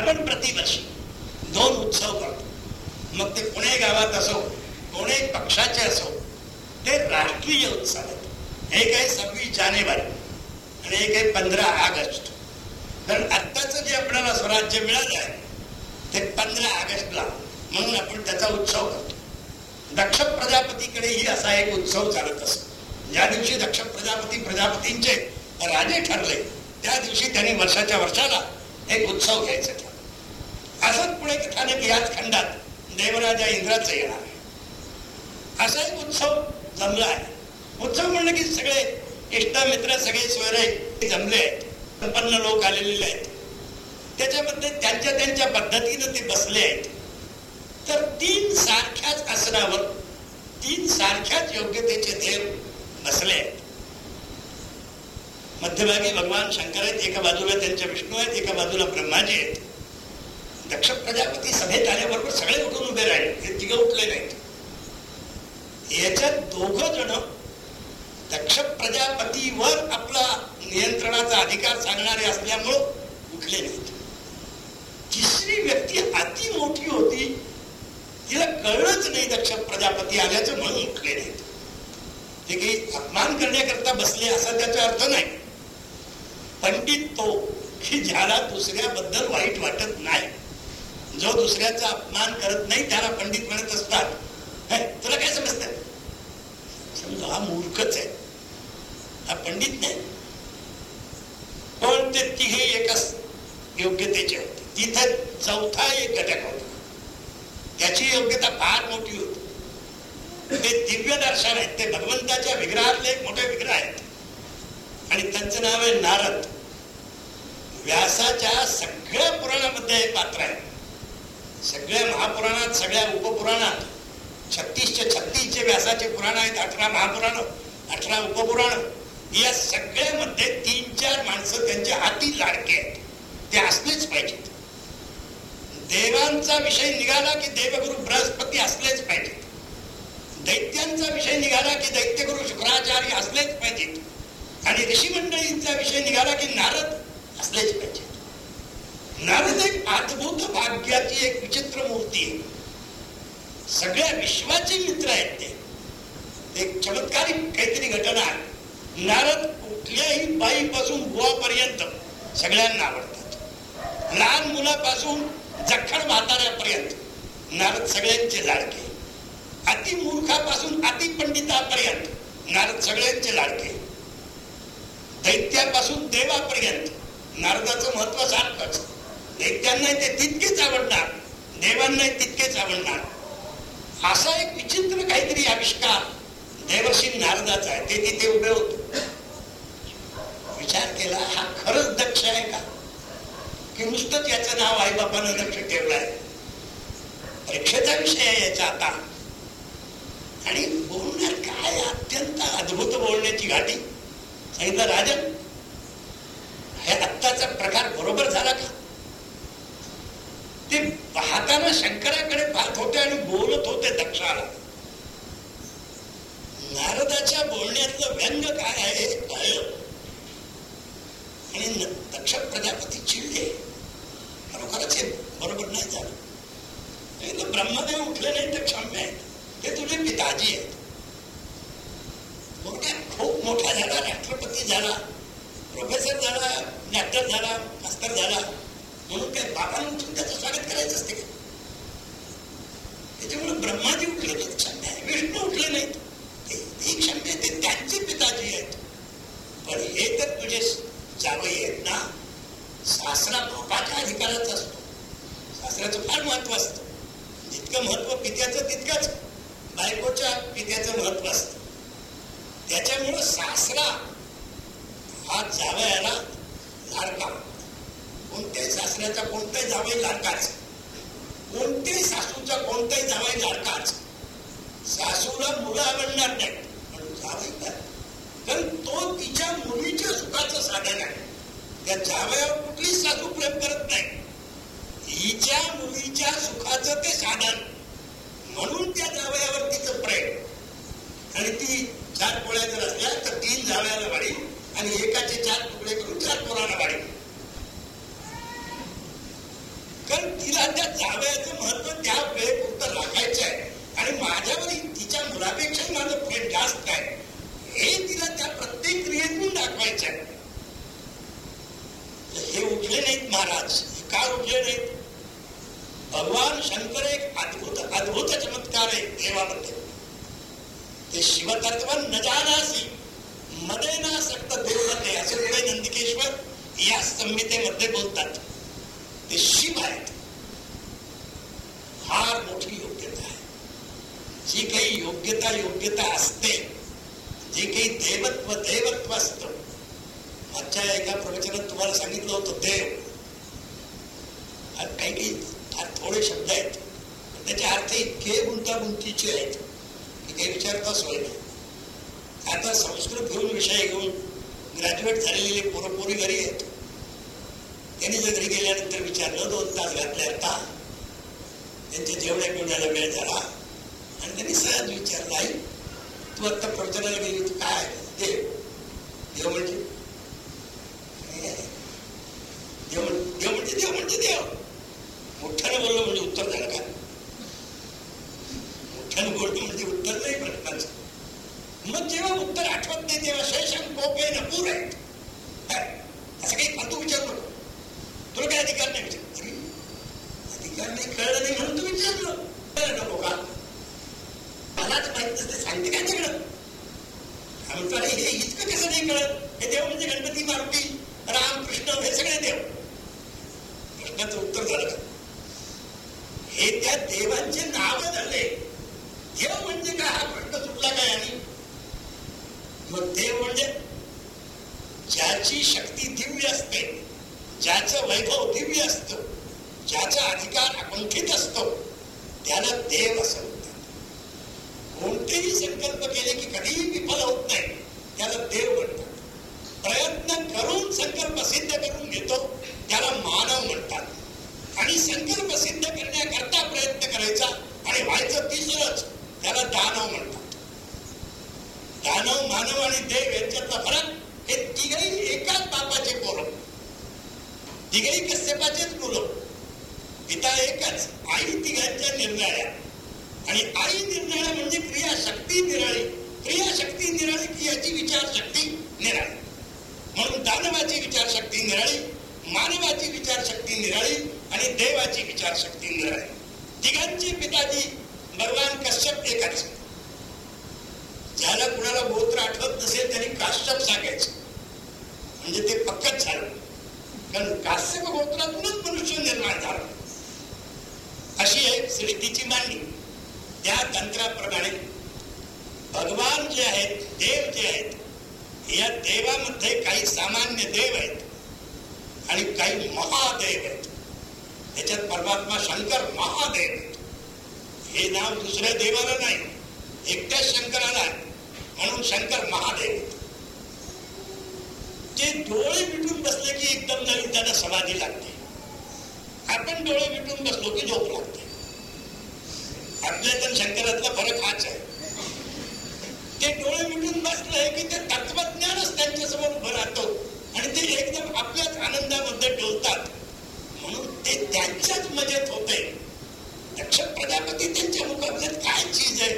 आपण प्रतिवर्षी दोन उत्सव करतो. मग ते पुणे गावात असो कोणे पक्षाचे असो ते राष्ट्रीय उत्सव आहेत. एक आहे सव्वीस जानेवारी आणि एक आहे पंधरा ऑगस्ट. कारण आत्ताच जे आपल्याला स्वराज्य मिळालं आहे ते पंधरा ऑगस्टला म्हणून आपण त्याचा उत्सव करतो. दक्ष प्रजापतीकडेही असा एक उत्सव चालत असतो. ज्या दिवशी दक्ष प्रजापती प्रजापतींचे राजे ठरले त्या दिवशी त्यांनी वर्षाच्या वर्षाला एक उत्सव घ्यायचा असंच पुढे कथानक याच खंडात देवराजा इंद्राचं येणार आहे. असा एक उत्सव जमला आहे. उत्सव म्हणलं की सगळे इष्ट मित्र सगळे सोयरे जमले आहेत. संपन्न लोक आलेले आहेत. त्याच्यामध्ये त्यांच्या त्यांच्या पद्धतीनं ते बसले आहेत. तर तीन सारख्याच आसनावर तीन सारख्याच योग्यतेचे देव बसले आहेत. मध्यभागी भगवान शंकर आहेत एका बाजूला त्यांच्या विष्णू आहेत एका बाजूला ब्रह्माजी आहेत. दक्ष प्रजापती सभेत आल्याबरोबर सगळे उठून उभे राहिले. हे तिघ उठले नाहीत. याच्यात दोघ जण दक्ष प्रजापतीवर आपला नियंत्रणाचा अधिकार सांगणारे असल्यामुळं उठले नाहीत. तिसरी व्यक्ती अति मोठी होती. तिला कळलंच नाही दक्ष प्रजापती आल्याचं म्हणून उठले नाहीत. ते काही अपमान करण्याकरता बसले असा त्याचा अर्थ नाही. पंडित तो की ज्याला दुसऱ्याबद्दल वाईट वाटत नाही. जो दुसऱ्याचा अपमान करत नाही त्याला पंडित म्हणत असतात. तुला काय समजत? समजा हा मूर्खच आहे. हा पंडित नाही. पण ते तिघे एकच योग्यतेचे होते. तिथे चौथा एक घटक होता. त्याची योग्यता फार मोठी होती. ते दिव्य दर्शन आहेत. ते भगवंताच्या विग्रहातले एक मोठे विग्रह आहेत. आणि त्यांचं नाव आहे नारद. व्यासाच्या सगळ्या पुराणामध्ये हे पात्र आहे. सगळ्या महापुराणात सगळ्या उपपुराणात छत्तीसचे छत्तीसचे व्यासाचे पुराण आहेत अठरा महापुराण अठरा उपपुराण. या सगळ्यामध्ये तीन चार माणसं त्यांच्या हाती लाडके आहेत. ते असलेच पाहिजेत. देवांचा विषय निघाला की देवगुरु बृहस्पती असलेच पाहिजेत. दैत्यांचा विषय निघाला की दैत्यगुरु शुक्राचार्य असलेच पाहिजेत. आणि ऋषी मंडळींचा विषय निघाला की नारद असलेच पाहिजे नारद एक अद्भुत भाग्याची एक विचित्र मूर्ती आहे. सगळ्या विश्वाचे मित्र आहेत ते. एक चमत्कारिक काहीतरी घटना आहे. नारद कुठल्याही बाईपासून बुवापर्यंत सगळ्यांना आवडतात. लहान मुलापासून जखड म्हाताऱ्यापर्यंत नारद सगळ्यांचे लाडके. अति मूर्खापासून अति पंडितापर्यंत नारद सगळ्यांचे लाडके. दैत्यापासून देवापर्यंत नारदाचं महत्त्व सारखंच. त्यांना ते तितकेच आवडणार देवांना तितकेच आवडणार. असा एक विचित्र काहीतरी आविष्कार देवशी नारदाचा आहे ते तिथे उभे होते. विचार केला हा खरंच दक्ष आहे का? की नुसतंच याचं नाव आई बापानं दक्ष ठेवलंय. परीक्षेचा विषय आहे याचा आता. आणि बोलण्यात काय अत्यंत अद्भुत बोलण्याची घाटी. सांगितलं राजन हे आत्ताचा प्रकार बरोबर झाला का? ते पाहताना शंकराकडे पाहत होते आणि बोलत होते दक्षाला. नारदाच्या बोलण्यातलं व्यंग काय आहे कळलं. आणि दक्ष प्रजापती चिडले. खरोखरच हे बरोबर नाही झालं. ब्रह्मदेव उठले नाही तर क्षम्य आहेत. ते तुझे पिताजी आहेत. मोठ्या खूप मोठा झाला राष्ट्रपती झाला प्रोफेसर झाला डॉक्टर झाला मास्तर झाला. म्हणून काय बाबांना उठून त्याचं स्वागत करायचं असते का? त्याच्यामुळे ब्रह्माजी उठले नाही क्षम्य आहे विष्णू उठले नाहीत. ते क्षम्य ते त्यांचे पिताजी आहेत. पण हे तर तुझे जावई आहेत ना? सासरा बापाच्या अधिकाराचा असतो. सासऱ्याचं फार महत्त्व असतं. जितकं महत्त्व पित्याचं तितकंच बायकोच्या पित्याचं महत्त्व असतं. त्याच्यामुळं सासरा हा जावयाला लाडका कोणत्याही सासऱ्याचा कोणताही जावई लाडकाच कोणत्याही सासूचा कोणताही जावई लाडकाच सासूला मुलं आवडणार नाही पण जावई कारण तो तिच्या मुलीच्या सुखाचं साधन आहे. त्या जावयावर कुठलीच सासू प्रेम करत नाही. हिच्या मुलीच्या सुखाचं ते साधन. म्हणून त्या जावयावर तिचं प्रेम. आणि ती चार पोळ्या जर असल्या तर तीन जावयाला वाढील आणि एकाचे चार तुकडे करून चार पोराला तिला त्या जावयाचं महत्त्व त्या वेळेपुरतं राखायचं आहे. आणि माझ्यावर तिच्या मुलापेक्षाही माझं प्रेम जास्त आहे. हे तिला त्या प्रत्येक क्रियेतून दाखवायचं आहे. हे उठले नाहीत महाराज. का उठले नाहीत? भगवान शंकर एक अद्भुत अद्भुत चमत्कार आहे देवामध्ये ते शिवतत्व न जाणासी मदे ना सक्त देवते असे पुढे नंदिकेश्वर या संहितेमध्ये बोलतात. ते शिव आहेत. फार मोठी योग्यता आहे. जी काही योग्यता योग्यता असते जे काही देवत्व देवत्व असत. मागच्या एका प्रवचनात तुम्हाला सांगितलं होतं देव. काही काही फार थोडे शब्द आहेत. त्याचे अर्थ इतके गुंतागुंतीचे आहेत की काही विचारताच होईल आता संस्कृत घेऊन विषय घेऊन ग्रॅज्युएट झालेले पोरपोरी घरी आहेत. त्यांनी जर घरी गेल्यानंतर विचारलं दोन तास घातले आता त्यांचे जेवढ्या पिवण्याला वेळ झाला आणि त्यांनी सहज विचारला आई तू आत्ता प्रवचनाला गेली तू काय देव देव म्हणजे देव देव म्हणजे देव म्हणजे देव मोठ्यानं बोललो म्हणजे उत्तर झालं का मोठ्यानं बोलतो म्हणजे उत्तर नाही प्रश्नाचं मग जेव्हा उत्तर आठवत नाही तेव्हा शेषण कोपे नपूर आहेत असं काही फालतू विचार नको तुला काही अधिकार नाही विचार अधिकार नाही कळलं नाही म्हणून तू विचारलं कळलं नको का मलाच माहीत नसते सांगते काय तिकडं म्हणतो अरे हे इतकं कसं नाही कळत हे देव म्हणजे गणपती मारुती राम कृष्ण हे सगळे देव प्रश्नाचं उत्तर झालं का हे त्या देवांचे नाव झाले देव म्हणजे काय हा प्रश्न सुटला काय आणि मग देव म्हणजे ज्याची शक्ती दिव्य असते ज्याचं वैभव दिव्य असत ज्याचा अधिकार अकुंठित असतो त्याला देव असं म्हणतात कोणतेही संकल्प केले की कधीही विफल होत नाही त्याला देव म्हणतात प्रयत्न करून संकल्प सिद्ध करून घेतो त्याला मानव म्हणतात आणि संकल्प सिद्ध करण्याकरता प्रयत्न करायचा आणि व्हायचं तिसरंच त्याला दानव म्हणतात दानव मानव आणि देव यांच्यातला फरक हे तिघही एकाच बापाचे पोरं तिघही कश्यपाचेच मुलं. पिता एकच आई तिघांच्या निर्णया. आणि आई निर्णय म्हणजे क्रियाशक्ती निराळी. क्रियाशक्ती निराळी क्रियाची विचारशक्ती निराळी. म्हणून दानवाची विचारशक्ती निराळी मानवाची विचारशक्ती निराळी आणि देवाची विचारशक्ती निराळी. तिघांची पिताजी भगवान कश्यप एकच. ज्याला कुणाला गोत्र आठवत नसेल त्यांनी काश्यप सांगायचं. म्हणजे ते पक्कच झालं. कारण काश्यप गोत्रातूनच मनुष्य निर्माण झाला. अशी एक सृष्टीची मांडणी. त्या तंत्राप्रमाणे भगवान जे आहेत देव जे आहेत या देवामध्ये काही सामान्य देव आहेत आणि काही महादेव आहेत. त्याच्यात परमात्मा शंकर महादेव हे नाव दुसऱ्या देवाला नाही एकट्याच शंकराला आहे. म्हणून शंकर महादेव ते डोळे मिटून बसले की एकदम नवीन त्यांना समाधी लागते. आपण डोळे मिटून बसलो की झोप लागते. आपल्या शंकरातला फरक हाच आहे. ते डोळे मिटून बसले की ते तत्वज्ञानच त्यांच्यासमोर उभं राहतो आणि ते एकदम आपल्याच आनंदामध्ये डोलतात. म्हणून ते त्यांच्याच मजेत होते. दक्ष प्रजापती त्यांच्या मुकाबल्यात काय चीज आहे?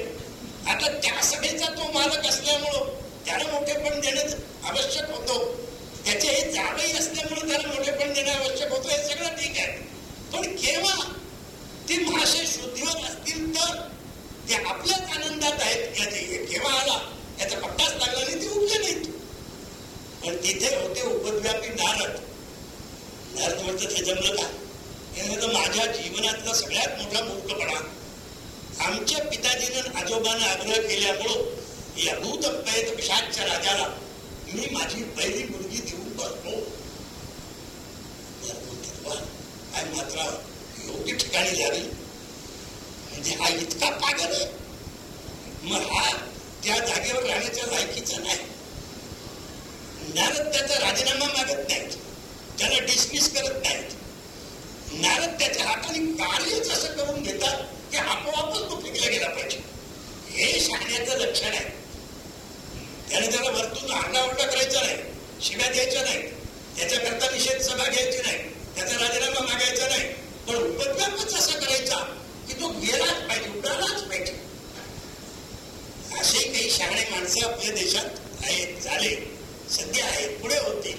आता त्या सभेचा तो मालक असल्यामुळं त्याला मोठेपण देणं आवश्यक होतो. त्याचे हे जाणही असल्यामुळे त्याला मोठेपण देणं आवश्यक होतं हे सगळं ठीक आहे. पण केव्हा ते महाशय शुद्धीवर असतील तर ते आपल्याच आनंदात आहेत याचे केव्हा आला याचा पट्टाच लागला नाही ते उभे नाहीत. पण तिथे होते उपद्व्यापी नारद. नारद म्हणतात हे जमलं का? हे म्हणतं माझ्या जीवनातला सगळ्यात मोठा मूर्खपणा. आमच्या पिताजीनं आजोबानं आग्रह केल्यामुळं या भूत पैत पिशाच्या राजाला मी माझी पहिली मुलगी देऊन बसलो. काय मात्र योग्य ठिकाणी झाली. म्हणजे हा इतका पागल आहे. मग हा त्या जागेवर राहण्याच्या लायकीचा नाही. नारद त्याचा राजीनामा मागत नाहीत. त्याला डिसमिस करत नाहीत. नारद त्याच्या हाताने कार्यच असं करून घेतात की आपोआपच तो पिकला गेला पाहिजे. हे सांगण्याचं लक्षण आहे. त्याने त्याला वरतून आरडाओरडा करायचा नाही. शिव्या द्यायच्या नाही. त्याच्याकरता निषेध सभा घ्यायची नाही. त्याचा राजीनामा मागायचा नाही. पण उपद्व्यापच गेलाच पाहिजे उडालाच पाहिजे. असे काही शहाणे माणसं आपल्या देशात आहेत झाले. सध्या आहेत पुढे होते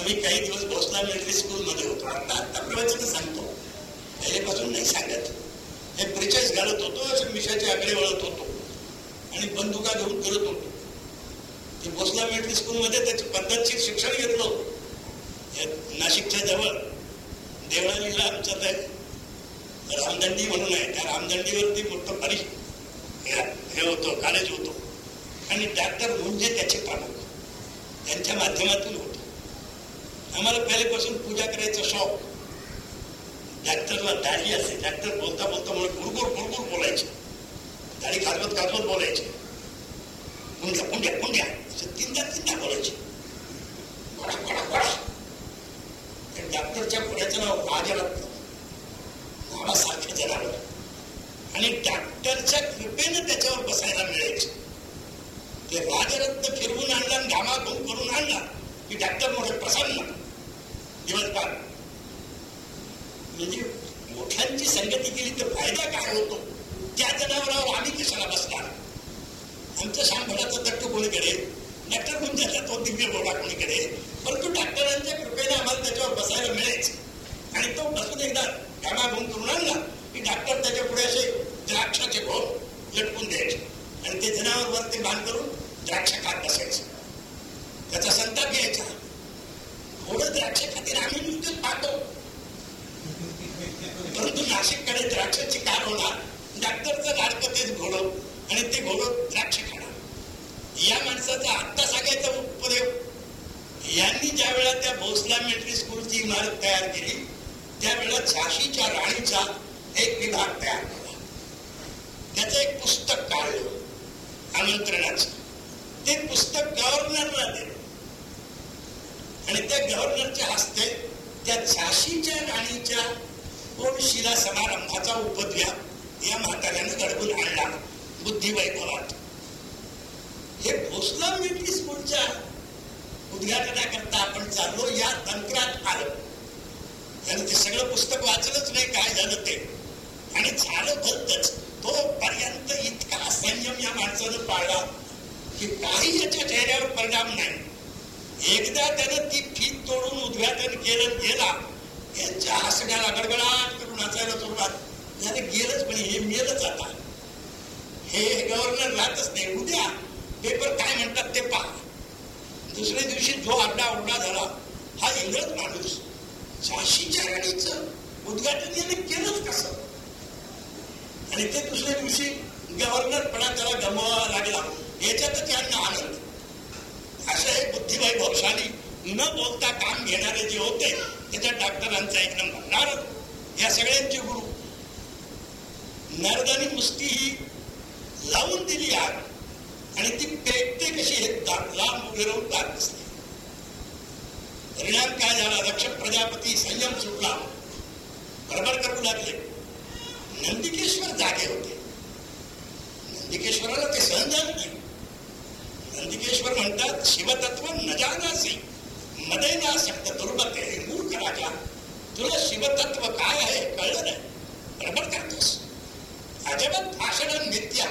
आम्ही काही दिवस भोसला मिलिटरी स्कूल मध्ये होतो. आता आता प्रवचन सांगतो. पहिल्यापासून नाही सांगत. हे परिचय घालत होतो मिशाचे आकडे वळत होतो. आणि बंदुका घेऊन करत होतो. ते भोसला मिलिटरी स्कूलमध्ये त्याचे पद्धतशीर शिक्षण घेतलं नाशिकच्या जवळ देवळालीला आमचा ते रामदंडी म्हणून आहे. त्या रामदंडीवरती मोठं परी हे होतं कॉलेज होतो. आणि डॉक्टर म्हणजे त्याचे प्रमुख. त्यांच्या माध्यमातून होतो. आम्हाला पहिल्यापासून पूजा करायचा शौक. डॉक्टरला दाढी असे. डॉक्टर बोलता बोलता म्हणून गुरगुर गुरगुर बोलायचे. दाढी खाजवत बोलायची. बोलायचे कुंड्या कुंड्या असं तीनदा तीनदा बोलायचे. गोडा गोडा गोडा डॉक्टरच्या पुण्याचं नाव राजरत्न नावासारखं जनावर आणि डॉक्टरच्या कृपेनं त्याच्यावर बसायला मिळायचे. ते राजरत्न फिरवून आणला घामा करून आणला की डॉक्टर मोठे प्रसन्न. दिवसभर. म्हणजे मोठ्यांची संगती केली तर फायदा काय होतो? त्या जनावरावर आम्ही कशाला बसणार. आमचं शांभराचं दट्ट कोणीकडे? डॉक्टर गुंजाचा तो दिव्य बोला कोणीकडे? परंतु डॉक्टरांच्या कृपेने आम्हाला त्याच्यावर बसायला मिळेच. आणि तो बसून एकदा कामा घेऊन करून आणला की डॉक्टर त्याच्या पुढे असे द्राक्षाचे घोर लटकून द्यायचे. आणि ते जनावर वर ते बांध करून द्राक्ष खात बसायचे. त्याचा संताप घ्यायचा. थोडं द्राक्ष खातील आम्ही नुसतेच पाहतो. परंतु नाशिककडे द्राक्षाची कार होणार ट्रॅक्टरचं लाडकं तेच घोडं आणि ते घोडं द्राक्ष खाणार. या माणसाचा आत्ता सांगायचा उपयोग यांनी ज्या वेळा त्या भोसला मिलिटरी स्कूलची इमारत तयार केली त्यावेळेला झाशीच्या राणीचा एक विभाग तयार केला त्याचं एक पुस्तक काढलं आमंत्रणाचं. ते पुस्तक गव्हर्नरला दिलं. आणि त्या गव्हर्नरच्या हस्ते त्या झाशीच्या राणीच्या कोणशिला समारंभाचा उपद्व्याप या म्हाताऱ्यानं घडवून आणला. बुद्धिवैभवात हे भोसला मिलिटरी पुढच्या उद्घाटनाकरता आपण चाललो या तंत्रात आलो. त्यानं ते सगळं पुस्तक वाचलंच नाही काय झालं ते? आणि झालं भलतच. तो पर्यंत इतका संयम या माणसानं पाळला की काही याच्या चेहऱ्यावर परिणाम नाही. एकदा त्यानं ती फीत तोडून उद्घाटन केलं गेला. याच्या हसण्याला गडगडाट करून हसायला सुरुवात. याने गेलंच पण हे मेलच आता. हे गव्हर्नर राहतच नाही. उद्या पेपर काय म्हणतात ते पहा. दुसऱ्या दिवशी जो आड्डा उड्डा झाला हा इंग्रज माणूस झाशीच्या राणीचं उद्घाटन याने केलंच कसं? आणि ते दुसऱ्या दिवशी गव्हर्नर पणा त्याला गमवावा लागला. याच्यातच त्यांना आनंद असं हे बुद्धिबाई भावशाली न बोलता काम घेणारे जे होते त्याच्या डॉक्टरांचा एक नंबर. नारद या सगळ्यांचे गुरु नारदाने मुस्ती ही लावून दिली आग. आणि ती पेटते कशी हे लांब उभे राहून दात दिसते. परिणाम काय झाला? दक्ष प्रजापती संयम सुटला. बरोबर करू लागले. नंदिकेश्वर जागे होते. नंदिकेश्वराला ते सहन झालं नाही. नंदिकेश्वर म्हणतात शिवतत्व न जानासी मदैना सक्त दुर्बते मूर्ख राजा. तुला शिवतत्व काय आहे? कळलं नाही. बरोबर करतोस. अजबत भाषण नित्य.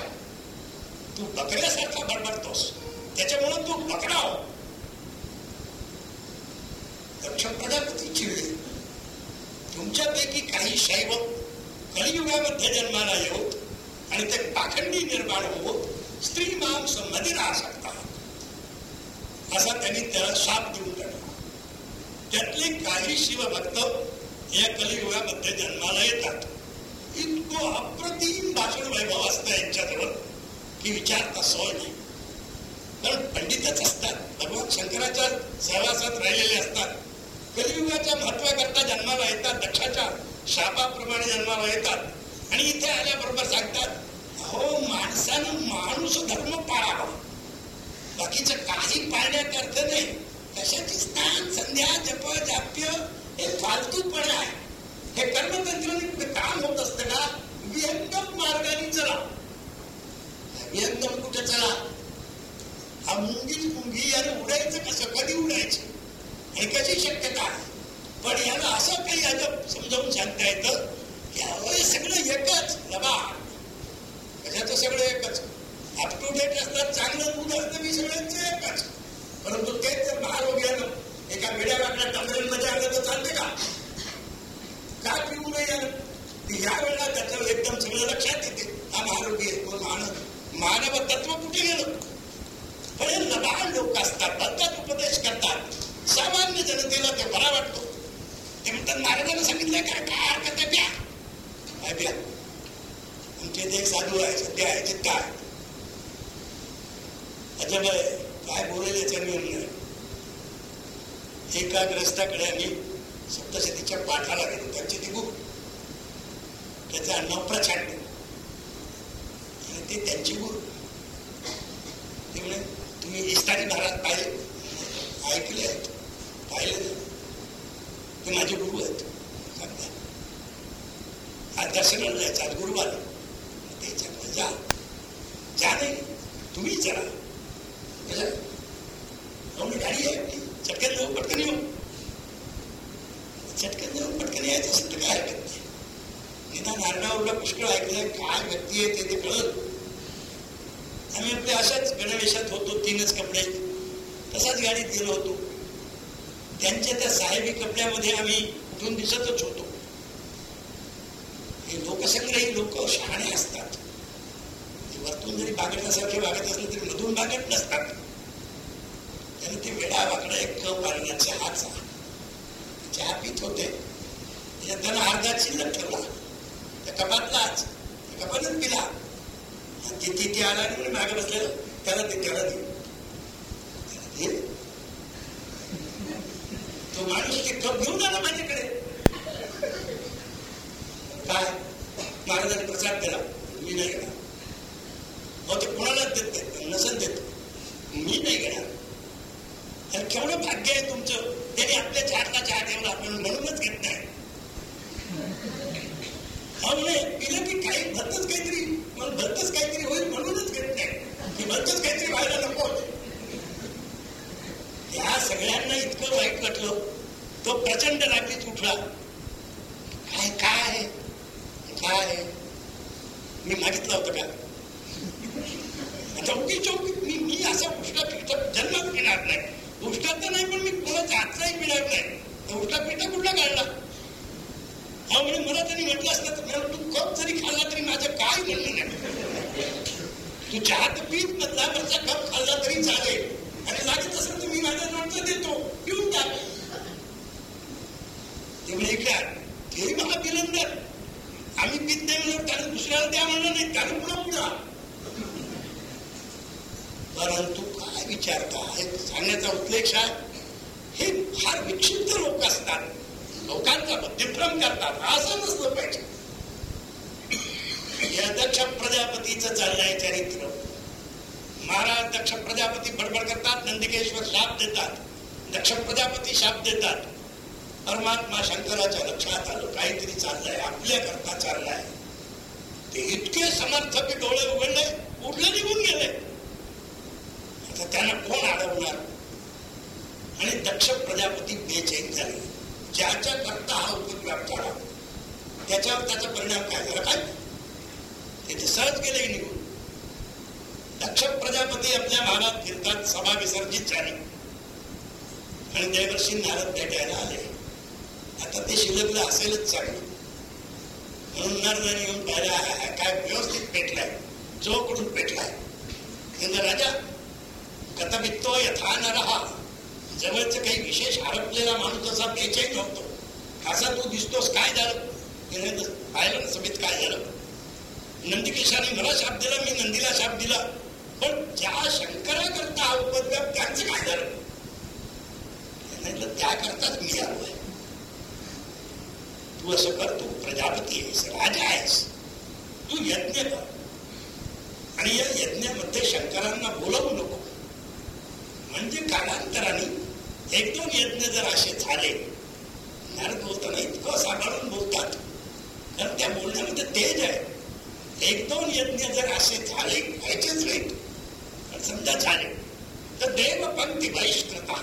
तू बकऱ्यासारखा बडबडतोस. त्याच्यामुळे तू बकरा हो. दक्ष प्रजापती चिडले. तुमच्यापैकी काही शैव कलियुगामध्ये जन्माला येऊत आणि ते पाखंडी निर्माण होत स्त्री मांस राहा शकता असा त्यांनी त्याला शाप देऊन टाकला. त्यातले काही शिवभक्त या कलियुगामध्ये जन्माला येतात. इतकं अप्रतिम भाषण वैभव असतं यांच्याजवळ की विचारता सोय नाही. कारण पंडितच असतात भगवान शंकराच्या सहवासात राहिलेले असतात. कलियुगाच्या महत्वाकरता जन्माला येतात दक्षाच्या शापाप्रमाणे जन्माला येतात. आणि इथे आल्याबरोबर सांगतात हो माणसानं माणूस धर्म पाळावा. बाकीचं काही पाळण्यात अर्थ नाही. कशाची स्नान संध्या जप जाप्य हे फालतूपणा आहे. हे कर्मतंत्राने काम होत असतं का विहंगम मार्गाने चला. विहंगम कुठे चला? हा मुंगी मुंगी याने उडायचं कसं? कधी उडायचं? आणि कशी शक्यता? आहे पण याला असं काही याला समजावून सांगता येतं यावेळी सगळं एकच लबा कशाचं सगळं एकच. अप टू डेट असतात चांगलं दूध असतं मी सगळ्यांचं एकच. परंतु तेच जर महारोग्यानं एका वेड्या वाकड्या टमरेलमध्ये आलं तर चालते का? का पिऊ नये या वेळेला त्याचं एकदम सगळं लक्षात येते. हा महारोगी आहे तो मानव मानव तत्व कुठे गेलं? पण लहान लोक असतात बदलात उपदेश करतात. सामान्य जनतेला ते बरा वाटतो. ते म्हणतात महाराजांना सांगितलं काय काय हरकत आहे? प्या काय प्या आमचे इथे एक साधू आहे सध्या आहे चित्ता आहे अजब आहे. काय बोलेल याचा निर्णय एका ग्रस्ताकडे आम्ही सप्तशतीच्या पाठाला गेले त्यांची ती गुरु त्याचा नाव प्रचंड आणि ते त्यांची गुरु ते म्हणे तुम्ही इस्तानी महाराज पाहिले? ऐकले आहेत. पाहिले ते माझे गुरु आहेत. आज दर्शनाला जायचं आज गुरु आले त्याच्याकडे जा. जा नाही. तुम्ही चला. गाडी आहे. चटक्यात जाऊ पटकन येऊ. चटकन जाऊन पटकन यायचं असेल तर काय हरकत नाही निदान आरडाओरडा पुष्कळ ऐकलंय काय व्यक्ती आहे ते ते कळत आम्ही आपल्या अशाच गणवेशात होतो तीनच कपडे. तसाच गाडीत गेलो होतो. त्यांच्या त्या साहेबी कपड्यामध्ये आम्ही उठून दिवसातच होतो. हे लोकसंग्रही लोक शहाणे असतात. वरतून जरी बागडण्यासारखे वागत असले तरी मधून बागत नसतात. त्याने ते वेडा वाकडा एक कप हात चहाचा चहा पित होते त्याच्यात त्यानं अर्धा शिल्लक ठेवला त्या कपातलाच त्या कपातच पिला आणि तिथे आला आणि मागे बसलेलं त्याला ते त्याला दे तो माणूस ते कप घेऊन आला माझ्याकडे काय महाराजांनी प्रसाद केला मी नाही घेणार हो ते कोणालाच देत नाही नसेल मी नाही घेणार. आणि केवढं भाग्य आहे तुमचं? त्याने आपल्या चारला चार ठेवला आपण म्हणूनच घेत नाही. हा म्हणे पिलं की काही भलतच काहीतरी. मला भरतच काहीतरी होईल म्हणूनच घेत नाही. की भलतच काहीतरी व्हायला नको. या सगळ्यांना इतकं वाईट वाटलं. तो प्रचंड रात्रीत उठला. काय काय काय मी मागितलं होतं का? चौकी चौकी मी मी असा उष्टा जन्मच घेणार नाही. उष्टा तर नाही पण मी कोणाच्या हातलाही पिणार नाही उष्टा पिठा कुठला काढला हा म्हणून मला तरी म्हटलं असतं तर तू कप जरी खाल्ला तरी माझं काय म्हणणं नाही. तू चहा तर पीत मधला वरचा कप खाल्ला तरी चालेल. आणि लागत असेल तर मी माझ्या नोटचं देतो. पिऊन टाक. ते म्हणजे काय हे मला पिलंदर आम्ही पित नाही म्हणून त्यानं दुसऱ्याला द्या म्हणलं नाही त्यानं पुन्हा पुन्हा परंतु विचारता. हे सांगण्याचा उद्देश आहे. हे फार विक्षिप्त लोक असतात. लोकांचा बुद्धिभ्रम करतात. असं नसलं पाहिजे. या दक्ष प्रजापतीचं चाललंय चरित्र. महाराज दक्ष प्रजापती बडबड करतात नंदिकेश्वर शाप देतात. दक्ष प्रजापती शाप देतात. परमात्मा शंकराच्या लक्षात आलं काहीतरी चाललंय आपल्या करता चाललंय. ते इतके समर्थ की डोळे उघडले उठले निघून गेले तर त्यांना कोण अडवणार? आणि दक्ष प्रजापती बेचैन झाले. ज्याच्या करता हा उपद्व्याप झाला त्याच्यावर त्याचा परिणाम काय झाला? काय? ते सहज गेले निघून. दक्ष प्रजापती आपल्या भागात फिरतात सभा विसर्जित झाली. आणि देवर्षी नारद भेटायला आले. आता ते शिल्लकला असेलच चांगलं. म्हणून नारदाने येऊन पाहिला काय व्यवस्थित पेटलाय. जोकडून पेटलाय? त्यांना राजा कथमित्तो यथा न रहा जवळच काही विशेष हरपलेला माणूस असा बेचैन होतो. असा तू दिसतोस काय झालं? पाहिलं ना काय झालं? नंदिकेशाने मला शाप दिला मी नंदीला शाप दिला. पण ज्या शंकराकरता हा उपद्रव त्यांचं काय झालं? त्याकरताच मी आलोय तू असं कर तू प्रजापती आहेस राजा आहेस. तू यज्ञ कर. आणि या यज्ञामध्ये शंकरांना बोलवू नको. म्हणजे कालांतराने एक दोन यज्ञ जर असे झाले नारद बोलताना इतकं सांभाळून बोलतात. कारण त्या बोलण्यामध्ये तेज आहे. एक दोन यज्ञ जर असे झाले व्हायचेच नाहीत. समजा झाले तर देव पंक्ती बहिष्कृता.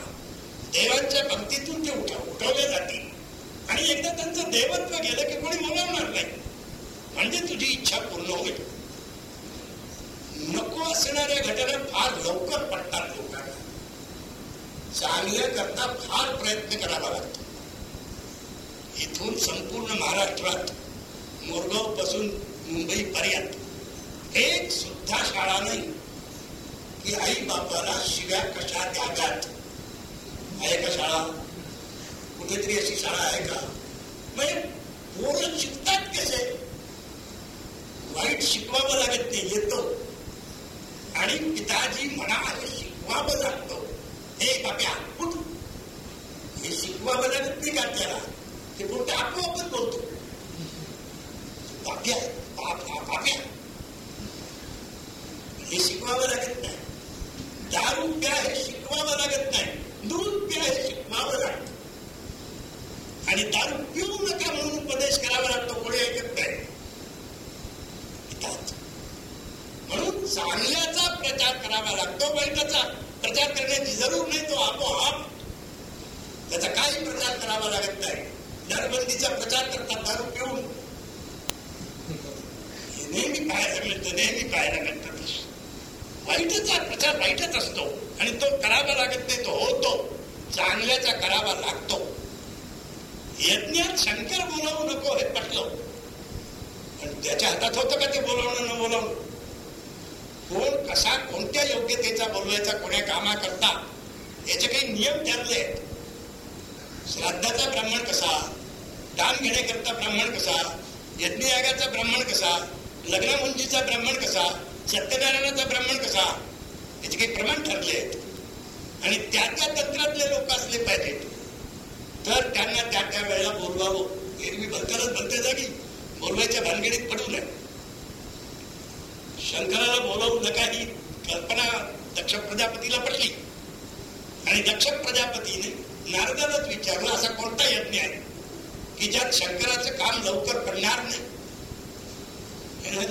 देवांच्या पंक्तीतून ते उठव उठवले जातील. आणि एकदा त्यांचं देवत्व गेलं की कोणी मुलवणार नाही. म्हणजे तुझी इच्छा पूर्ण होईल. नको असणाऱ्या घटना फार लवकर पडतात लोक. चालण्याकरता करता फार प्रयत्न करावा लागतो इथून संपूर्ण महाराष्ट्रात मोरगावपासून मुंबई पर्यंत एक सुद्धा शाळा नाही की आई बापाला शिव्या कशा द्याव्यात? आहे का शाळा? कुठेतरी अशी शाळा आहे का? म्हणजे पोरं शिकतात कसे? वाईट शिकवावं लागत नाही येतो. आणि पिताजी म्हणा शिकवावं लागतो. हे बाप्या कुठ? हे शिकवा लागत नाही का त्याला ते कोणते आपोआपच बोलतो. बाप्या बाप्या हे शिकवावं लागत नाही. दारू प्या हे शिकवावं लागत नाही. दूध प्या हे शिकवावं लागतं आणि दारू पिऊ नका म्हणून उपदेश करावा लागतो कोणी ऐकत नाही. म्हणून चांगल्याचा प्रचार करावा लागतो वाईटाचा. प्रचार करण्याची जरूर नाही तो आपोआप. त्याचा काही प्रचार करावा लागत नाही. दारूबंदीचा प्रचार करतात दारू पिऊन. नेहमी पाहायला मिळतं नेहमी पाहायला मिळतं. वाईटचा प्रचार वाईटच असतो. आणि तो करावा लागत नाही तो होतो. चांगल्याचा करावा लागतो. यज्ञात शंकर बोलावू नको हे पटलं. पण त्याच्या हातात होतं का ते बोलावणं न बोलावणं? कोण कसा कोणत्या योग्यतेचा बोलवायचा कोण्या कामा करता याचे काही नियम ठरले श्राद्धाचा ब्राह्मण कसा दान घेण्याकरता ब्राह्मण कसा यज्ञयागाचा ब्राह्मण कसा लग्नमुंजीचा ब्राह्मण कसा सत्यनारायणाचा ब्राह्मण कसा याचे काही प्रमाण ठरले आणि त्या त्या तंत्रातले लोक असले पाहिजेत. तर त्यांना त्या त्या वेळेला बोलवावं. एरवी भलत्यालाच भलते जागी बोलवायच्या भानगडीत पडू नये. शंकराला बोलवू नका ही कल्पना दक्ष प्रजापतीला पडली आणि दक्ष प्रजापतीने नारदालाच विचारलं असा कोणता यज्ञ आहे? की ज्यात शंकराचं काम लवकर पडणार नाही.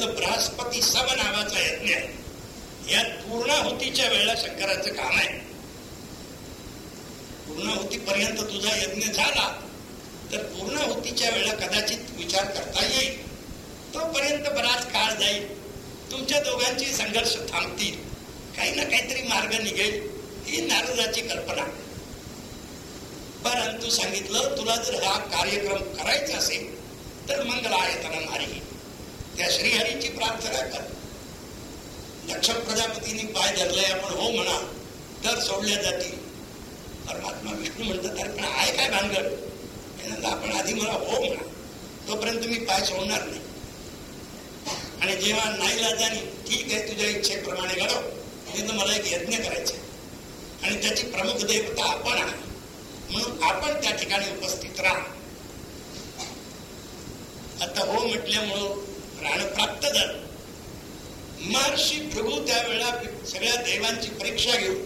बृहस्पती सम नावाचा यज्ञ आहे. यात पूर्णाहुतीच्या वेळेला शंकराचं काम आहे. पूर्णाहुतीपर्यंत तुझा यज्ञ झाला तर पूर्णाहुतीच्या वेळेला कदाचित विचार करता येईल. तोपर्यंत बराच काळ जाईल. तुमच्या दोघांची संघर्ष थांबतील. काही ना काहीतरी मार्ग निघेल ही नारदाची कल्पना. परंतु सांगितलं तुला जर हा कार्यक्रम करायचा असेल तर मंगल आयतन मारी. त्या श्रीहरीची प्रार्थना कर. दक्ष प्रजापतीने पाय धरलाय आपण हो म्हणा तर सोडल्या जातील. परमात्मा विष्णू म्हणतात तर पण आहे काय भानगड? आपण आधी मला हो म्हणा. तोपर्यंत मी पाय सोडणार नाही. आणि जेव्हा नाही लाजानी ठीक आहे तुझ्या इच्छेप्रमाणे घडव. तिथं मला एक यज्ञ करायचे आणि त्याची प्रमुख देवता आपण आहे म्हणून आपण त्या ठिकाणी उपस्थित राहा. आता हो म्हटल्यामुळं प्राप्त झालं. महर्षी प्रभू त्यावेळेला सगळ्या देवांची परीक्षा घेऊन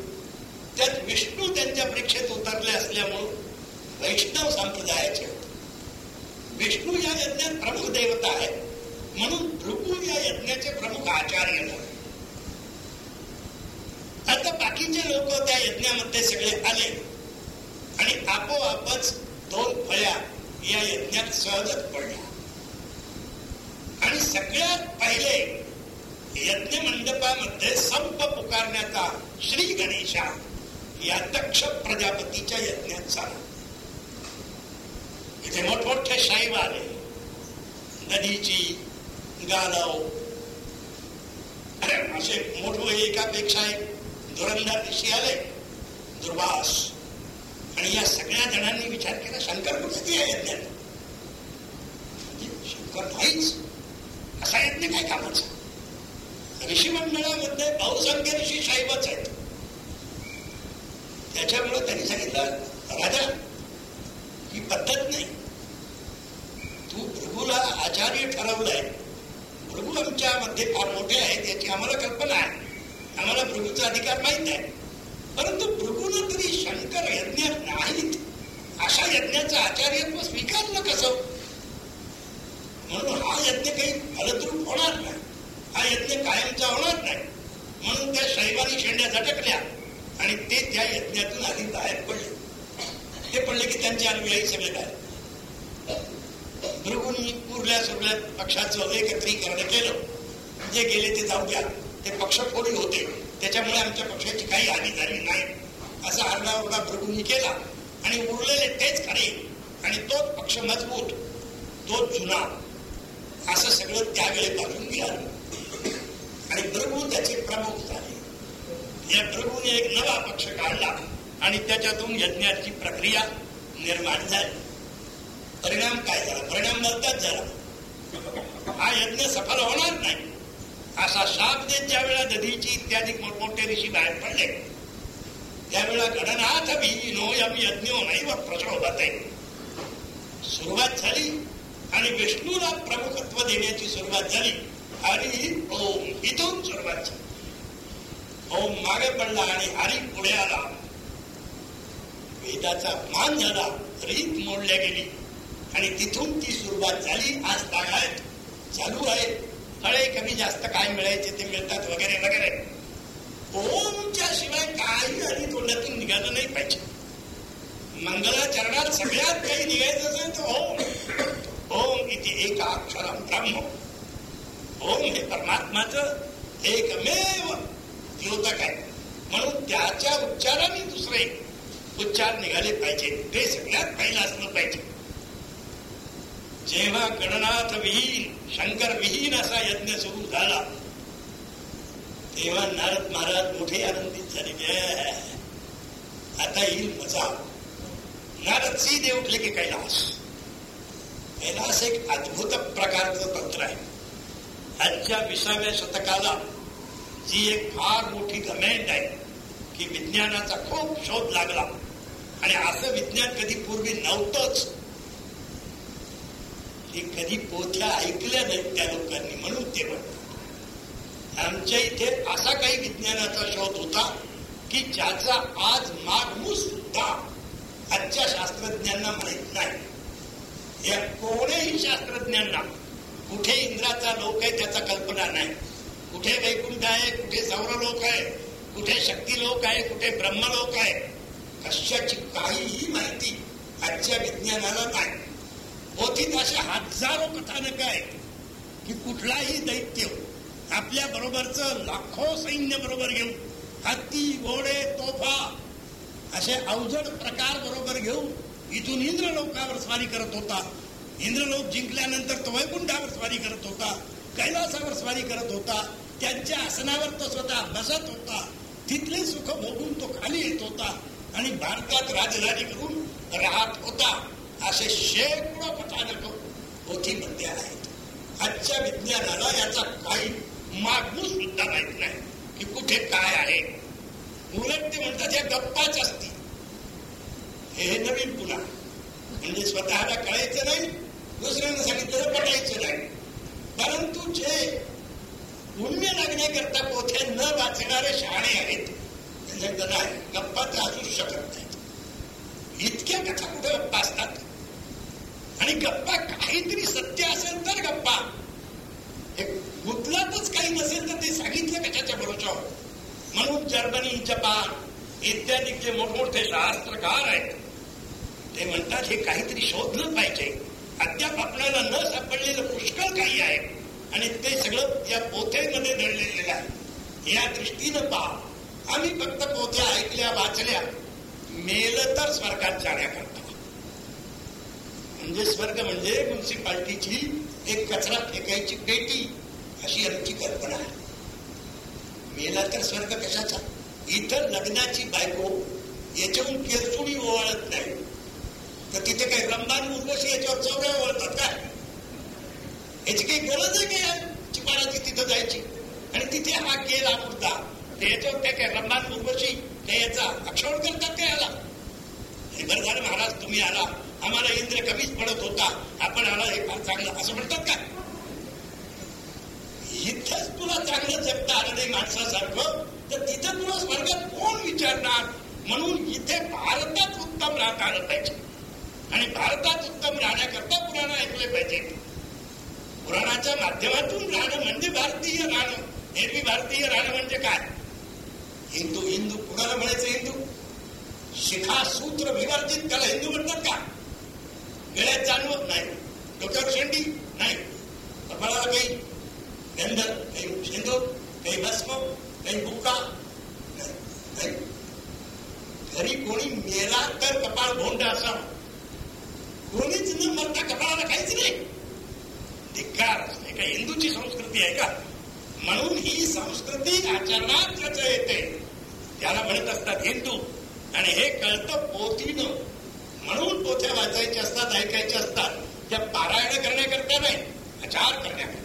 त्यात विष्णू त्यांच्या परीक्षेत उतरले असल्यामुळं वैष्णव संप्रदायाचे विष्णू या यज्ञात प्रमुख देवता आहे म्हणून भृगू या यज्ञाचे प्रमुख आचार्य आता बाकीचे लोक त्या यज्ञामध्ये सगळे आले. आणि आपोआपच दोन फळ्या या यज्ञात सहजच पडल्या. आणि सगळ्यात पहिले यज्ञ मंडपामध्ये संप पुकारण्याचा श्री गणेशा या दक्ष प्रजापतीच्या यज्ञात झाला. इथे मोठमोठे शाईब आले. नदीची गालव असे मोठ एकापेक्षा एक धुरंधर ऋषी आले दुर्वास. आणि या सगळ्या जणांनी विचार केला शंकर कुठे या यज्ञात म्हणजे शंकर नाहीच. असा यज्ञ काय कामाचा? ऋषी मंडळामध्ये बहुसंख्य ऋषी साहेबच आहेत. त्याच्यामुळे त्यांनी सांगितलं राजा ही पद्धत नाही. तू प्रभूला आचार्य ठरवलंय. भृगू आमच्या मध्ये फार मोठे आहेत याची आम्हाला कल्पना आहे. आम्हाला भृगूचा अधिकार माहीत आहे. परंतु भृगून तरी शंकर यज्ञ नाहीत. अशा यज्ञाचं आचार्यत्व स्वीकारलं कसं? म्हणून हा यज्ञ काही फलद्रूप होणार नाही. हा यज्ञ कायमचा होणार नाही. म्हणून त्या शैवानी शेंड्या झटकल्या आणि ते त्या यज्ञातून आधी बाहेर पडले. ते पडले की त्यांचे अनुयायी सगळे काय भृगू मी उरल्या सुरल्या पक्षाचं एकत्रीकरण केलं. जे गेले ते जाऊ द्या. ते पक्ष फोडी होते त्याच्यामुळे आमच्या पक्षाची काही हानी झाली नाही. असा आरडाओरडा प्रभूंनी केला. आणि उरलेले तेच खरे. आणि तोच पक्ष मजबूत तोच जुना. असं सगळं त्यावेळी पासून मिळालं आणि प्रभू त्याचे प्रमुख झाले. या प्रभूने एक नवा पक्ष काढला आणि त्याच्यातून यज्ञाची प्रक्रिया निर्माण झाली. परिणाम काय झाला? परिणाम नंतर झाला. हा यज्ञ सफल होणार नाही. असा शाप देत ज्या वेळा दधीची इत्यादी मोठमोठे ऋषी बाहेर पडले त्यावेळा गणनाथ नोयम यज्ञ नाही व आहे सुरुवात झाली आणि विष्णूला प्रमुखत्व देण्याची सुरुवात झाली. हरी ओम इथून सुरुवात झाली. ओम मागे पडला आणि हरी पुढे आला. वेदाचा मान झाला. रीत मोडल्या गेली. आणि तिथून ती सुरुवात झाली. आज तागायत चालू आहे. फळे कमी जास्त काय मिळायचे ते मिळतात वगैरे वगैरे. ओमच्या शिवाय काही आधी तोंडातून निघालं नाही पाहिजे. मंगलाचरणात सगळ्यात काही निघायचं असेल तर ओम. ओम इथे एक अक्षरम ब्रह्म. ओम हे परमात्माचं एकमेव द्योतक आहे. म्हणून त्याच्या उच्चाराने दुसरे उच्चार निघाले पाहिजे. ते सगळ्यात पहिलं असलं पाहिजे. जेव्हा गणनाथ विहीन शंकर विहीन असा यज्ञ सुरू झाला तेव्हा नारद महाराज मोठे आनंदित झाले. आता येईल मजा. नारद सीधे उठले की कैलास. कैलास एक अद्भुत प्रकारचं तंत्र आहे. आजच्या विसाव्या शतकाला जी एक फार मोठी गमेंट आहे की विज्ञानाचा खूप शोध लागला. आणि असं विज्ञान कधी पूर्वी नव्हतंच. हे कधी पोथ्या ऐकल्या नाहीत त्या लोकांनी म्हणून ते म्हणतात. आमच्या इथे असा काही विज्ञानाचा शोध होता की ज्याचा आज मागमू सुद्धा आजच्या शास्त्रज्ञांना माहीत नाही. या कोणीही शास्त्रज्ञांना कुठे इंद्राचा लोक आहे त्याचा कल्पना नाही. कुठे वैकुंठ आहे कुठे सौर लोक आहे कुठे शक्ती लोक आहे कुठे ब्रह्मलोक आहे कशाची काहीही माहिती आजच्या विज्ञानाला नाही. पोथीत अशा हजारो कथानक आहेत की कुठलाही दैत्य आपल्या बरोबरच लाखो सैन्य बरोबर घेऊन हत्ती घोडे तोफा असे अवजड प्रकार बरोबर घेऊन इथून इंद्रलोकावर स्वारी करत होता. इंद्रलोक जिंकल्यानंतर तो वैकुंठावर स्वारी करत होता कैलासावर स्वारी करत होता त्यांच्या आसनावर तो स्वतः बसत होता. तिथले सुख भोगून तो खाली येत होता आणि भारतात राजधानी करून राहत होता. असे शेकडो पोथी पोथीमध्ये आहेत आजच्या विज्ञानाला याचा काही मागूस सुद्धा माहीत नाही की कुठे काय आहे. उलट ते म्हणतात या गप्पाच असतील. हे नवीन पुन्हा म्हणजे स्वतःला कळायचं नाही दुसऱ्यांना सांगितलं पटायचं नाही. परंतु जे पुण्य लागण्याकरता पोथ्या न वाचणारे शहाणे आहेत त्यांच्याकडे गप्पा तर असूच शकत नाहीत इतक्या कथा कुठे गप्पा आणि गप्पा काहीतरी सत्य असेल तर गप्पा. गुतलातच काही नसेल तर ते सांगितलं कशाच्या भरोशावर म्हणून जर्मनी जपान इत्यादी जे मोठमोठे शास्त्रकार आहेत. ते म्हणतात हे काहीतरी शोधलं पाहिजे. अद्याप आपल्याला न सापडलेलं पुष्कळ काही आहे. आणि ते सगळं या पोथेमध्ये दडलेलेलं आहे. या दृष्टीनं पहा. आम्ही फक्त पोथ्या ऐकल्या वाचल्या. मेल तर स्वर्गात जाण्याकरता. म्हणजे स्वर्ग म्हणजे म्युन्सिपाल्टीची एक कचरा फेकायची पेटी अशी आमची कल्पना आहे. मेला तर स्वर्ग कशाचा? इतर लग्नाची बायको याच्याहून केरसुडी ओवाळत नाही. तर तिथे काही रंबान उर्वशी याच्यावर चौऱ्या ओळखतात काय याची काही गरज आहे काय चिपाडाची तिथं जायची? आणि तिथे हा गेला मुद्दा याच्यावर काय काय रंबान उर्वशी ते याचा अक्षर करतात काय आला हे बरं झालं महाराज तुम्ही आला. आम्हाला इंद्र कमीच पडत होता. आपण आला हे फार चांगलं. असं म्हणतात का? इथंच तुला चांगलं जगता आलं नाही माणसासारखं तर तिथं तुला स्वर्गात कोण विचारणार? म्हणून इथे भारतात उत्तम राहता आलं पाहिजे. आणि भारतात उत्तम राहण्याकरता पुराण ऐकले पाहिजे. पुराणाच्या माध्यमातून राहणं म्हणजे भारतीय राहणं. नेहमी भारतीय राहणं म्हणजे काय? हिंदू हिंदू कुणाला म्हणायचं हिंदू? शिखा सूत्र विवर्जित त्याला हिंदू म्हणतात का? वेळेत जाणवत नाही. डोक्यावर शेंडी नाही. मला काही गंध काही शेंदो काही भस्म काही बुक्का घरी कोणी मेला तर कपाळ भोंड असावं. कोणीच न मरता कपाळाला काहीच नाही. धिक्कार असते का हिंदूची संस्कृती आहे का? म्हणून ही संस्कृती आचरणात येते त्याला म्हणत असतात हिंदू. आणि हे कळतं पोतीनं म्हणून पोथ्या वाचायच्या असतात ऐकायच्या असतात. त्या पारायण करण्याकरता नाही आचार करण्याकरता.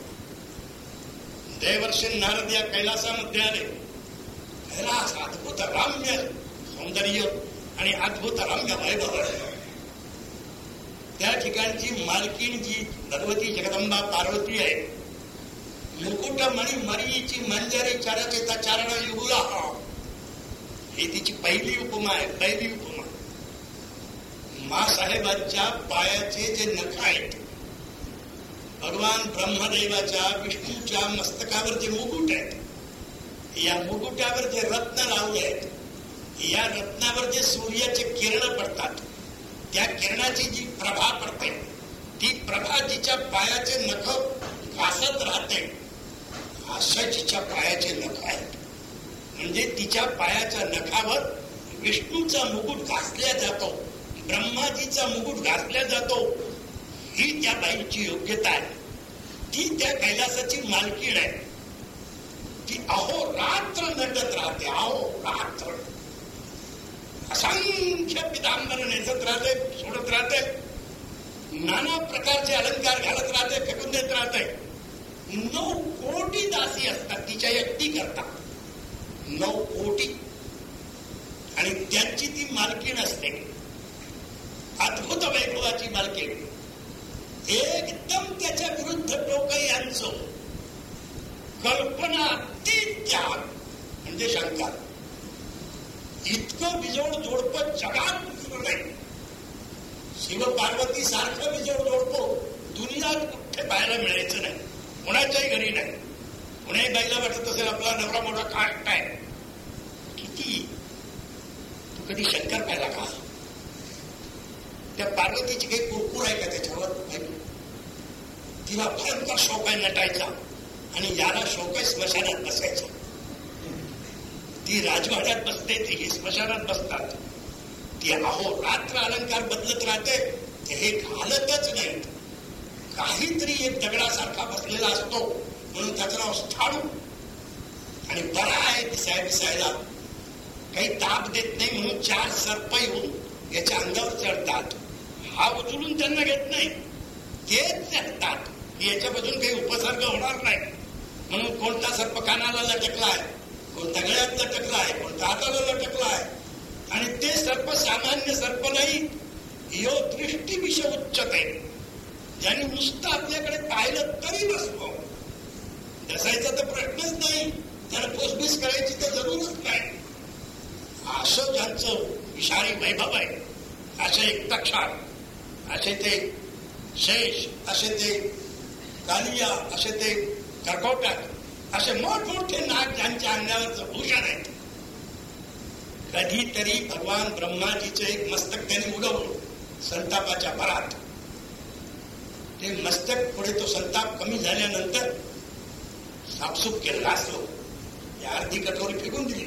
देवर्षी नारद या कैलासामध्ये आले. कैलास अद्भुत राम्य सौंदर्य आणि अद्भुत राम्य वैभव. त्या ठिकाणची मालकीण जी भगवती जगदंबा पार्वती आहे. मुकुट मणी मरीची मंजरी चरचित चरण युगुला. ही तिची पहिली उपमा आहे पहिली उपमा. मासाहेबांच्या पायाचे जे नख आहेत भगवान ब्रह्मदेवाच्या विष्णूच्या मस्तकावर जे मुकुट आहेत या मुकुटावर जे रत्न लावले आहेत या रत्नावर जे सूर्याचे किरण पडतात त्या किरणाची जी प्रभा पडते ती प्रभा जिच्या पायाचे नख घासत राहते अशा जिच्या पायाचे नख आहेत. म्हणजे तिच्या पायाच्या नखावर विष्णूचा मुकुट घासल्या जातो. ब्रह्माजीचा मुकुट घातला जातो. ही त्या बाईची योग्यता आहे. ती त्या कैलासाची मालकीण आहे. ती अहो रात्र नटत राहते अहो रात्र. असंख्य पितांबर नेसत राहते सोडत राहते. नाना प्रकारचे अलंकार घालत राहते फेकून देत राहते. नऊ कोटी दासी असतात तिच्या एकटी करता. नऊ कोटी. आणि त्यांची ती मालकीण असते. अद्भुत वैभवाची मालकी. एकदम त्याच्या विरुद्ध टोक यांचं. कल्पना त्याग म्हणजे शंका. इतकं बिजोड जोडप जगात नाही. शिव पार्वती सारखं बिजोड जोडपो दुनियात कुठे पाहायला मिळायचं नाही. कोणाच्याही घरी नाही. कोणाही बाईला वाटत असेल आपला नवरा मोठा काय काय. किती? तू कधी शंकर पाहिला का? त्या पार्वतीची काही कुरकुर आहे का त्याच्यावर? तिला भयंकर शोक आहे नटायचा. आणि याला शोक आहे स्मशानात बसायचा. ती राजवाड्यात बसते ती स्मशानात बसतात. ती अहो रात्र अलंकार बदलत राहते हे घालतच नाही काहीतरी एक दगडासारखा बसलेला असतो म्हणून त्याचं नाव स्थाणू. आणि बरा आहे दिसाय दिसायला. काही ताप देत नाही म्हणून चार सर्प येऊन याच्या अंगावर चढतात. हा उचलून त्यांना घेत नाही. तेच चढतात. याच्यापासून काही उपसर्ग होणार नाही. म्हणून कोणता सर्प कानाला लटकलाय कोणता गळ्यात लटकलाय कोणता हाताला लटकलाय आणि ते सर्प सामान्य सर्प नाही यो दृष्टी विषय उच्चते ज्यांनी नुसतं आपल्याकडे पाहिलं तरी नसतो. दसायचा तर प्रश्नच नाही. त्याला पोसबीस करायची तर जरूरच नाही. असं ज्यांचं विषारी वैभव आहे असे एक तक्षार असे ते शेष असे ते कालिया असे ते कर्कोटक असे मोठमोठे नाग ज्यांच्या अंगावरचं भूषण आहेत कधीतरी भगवान ब्रह्माजीचे एक मस्तक त्यांनी उडवलं संतापाच्या भरात ते मस्तक पुढे तो संताप कमी झाल्यानंतर साफसूप केलं घासलो. अर्धी कटोरी फेकून दिली.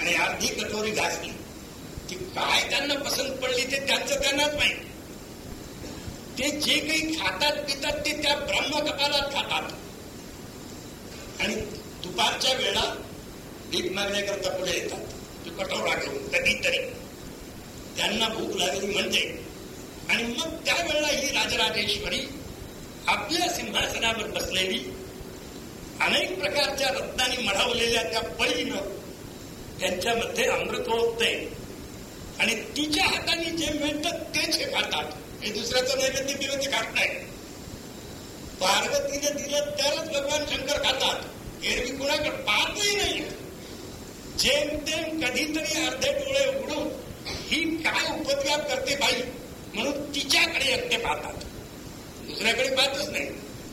आणि अर्धी कटोरी घासली. की काय त्यांना पसंत पडली ते त्यांचं त्यांनाच माहिती. ते जे काही खातात पितात ते त्या ब्रह्म कपालात खातात. आणि दुपारच्या वेळा भीक मागण्याकरता पुढे येतात. तो कटोरा घेऊन कधीतरी. त्यांना भूक लागली म्हणजे. आणि मग त्यावेळेला ही राजराजेश्वरी आपल्या सिंहासनावर बसलेली अनेक प्रकारच्या रत्नांनी मढवलेल्या त्या पळीनं त्यांच्यामध्ये अमृत ओतते आणि तिच्या हाताने जे मिळतं तेच हे खातात हे दुसऱ्याचं नैवेद्य दिलं ते खात नाही. पार्वतीने दिलं तरच भगवान शंकर खातात. एरवी कुणाकडे? पाहतही नाही जेमतेम कधीतरी अर्धे डोळे उघडून ही काय उपद्व्याप करते बाई? म्हणून तिच्याकडे एकटे पाहतात. दुसऱ्याकडे पाहतच नाही.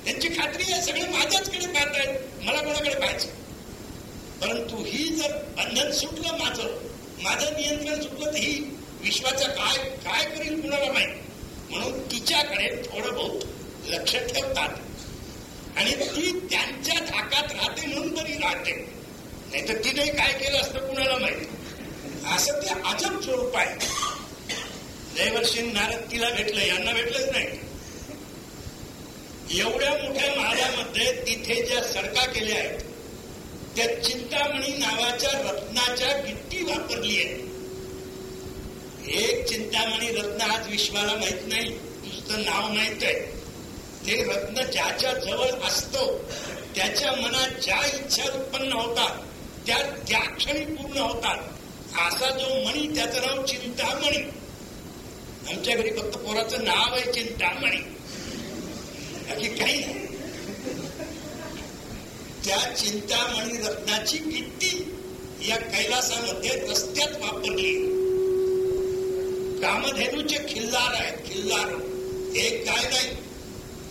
त्यांची खात्री आहे सगळे माझ्याचकडे पाहत आहेत मला कोणाकडे पाहायचं? परंतु ही जर बंधन सुटलं माझं माझं नियंत्रण सुटलं तर ही विश्वाचं काय काय करील कुणाला माहीत? म्हणून तिच्याकडे थोडं बहुत लक्ष ठेवतात. आणि ती त्यांच्या धाकात राहते म्हणून तरी राहते. नाही तर तिने काय केलं असतं कुणाला माहिती? असं ते अजब स्वरूप आहे. देवर्षी नारद तिला भेटलं यांना भेटलंच नाही. एवढ्या मोठ्या महालामध्ये तिथे ज्या सडका केल्या आहेत त्या चिंतामणी नावाच्या रत्नाच्या गिट्टी वापरली आहे. एक चिंतामणी रत्न आज विश्वाला माहीत नाही नुसतं नाव माहीत आहे. ते रत्न ज्याच्या जवळ असतो त्याच्या मनात ज्या इच्छा उत्पन्न होतात त्या त्या क्षणी पूर्ण होतात. असा जो मणी त्याचं नाव चिंतामणी. आमच्या घरी फक्त पोराचं नाव आहे चिंतामणी. बाकी काही नाही. त्या चिंतामणी रत्नाची किट्टी या कैलासामध्ये रस्त्यात वापरली. कामधेनूचे खिल्लार आहेत खिल्लार. एक काय नाही.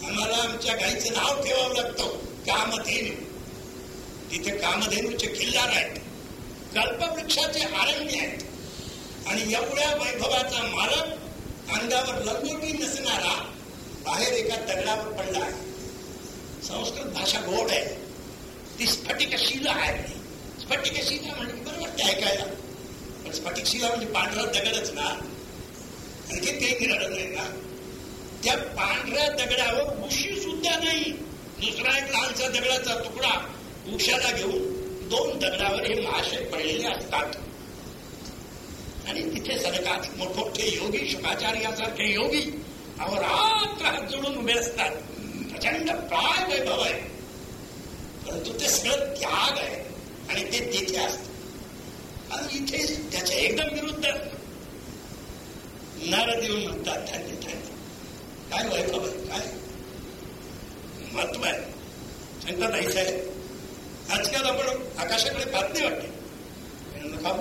आम्हाला आमच्या गायीचं नाव ठेवावं लागतं कामधेनू. तिथे कामधेनूचे खिल्लार आहेत. कल्पवृक्षाचे आरण्य आहेत. आणि एवढ्या वैभवाचा मालक अंगावर लंगोटी नसणारा बाहेर एका दगडावर पडला आहे. संस्कृत भाषा गोड आहे. ती स्फटिक शिला आहे. स्फटिक शिला म्हणजे बरोबर ते ऐकायला. पण स्फटिक शिला म्हणजे पांढरा दगडच ना? आणखी ते निराळत नाही ना? त्या पांढऱ्या दगडावर उशी सुद्धा नाही. दुसरा एक लहानसा दगडाचा तुकडा उशाला घेऊन दोन दगडावर हे महाशय पडलेले असतात. आणि तिथे सरकार मोठमोठे योगी शुकाचार्यासारखे योगी अहोरात्र हात जोडून उभे असतात. प्रचंड प्राय वैभव आहे. परंतु ते सगळं त्याग आहे आणि ते तिथे असत. आणि इथे त्याच्या एकदम विरुद्ध नारद येऊन म्हणतात धान्य धान्य काय वैभव आहे? काय? महत्त्व आहे. सांगतात ऐसा आहे आजकाल आपण आकाशाकडे पाहत नाही वाटते. नका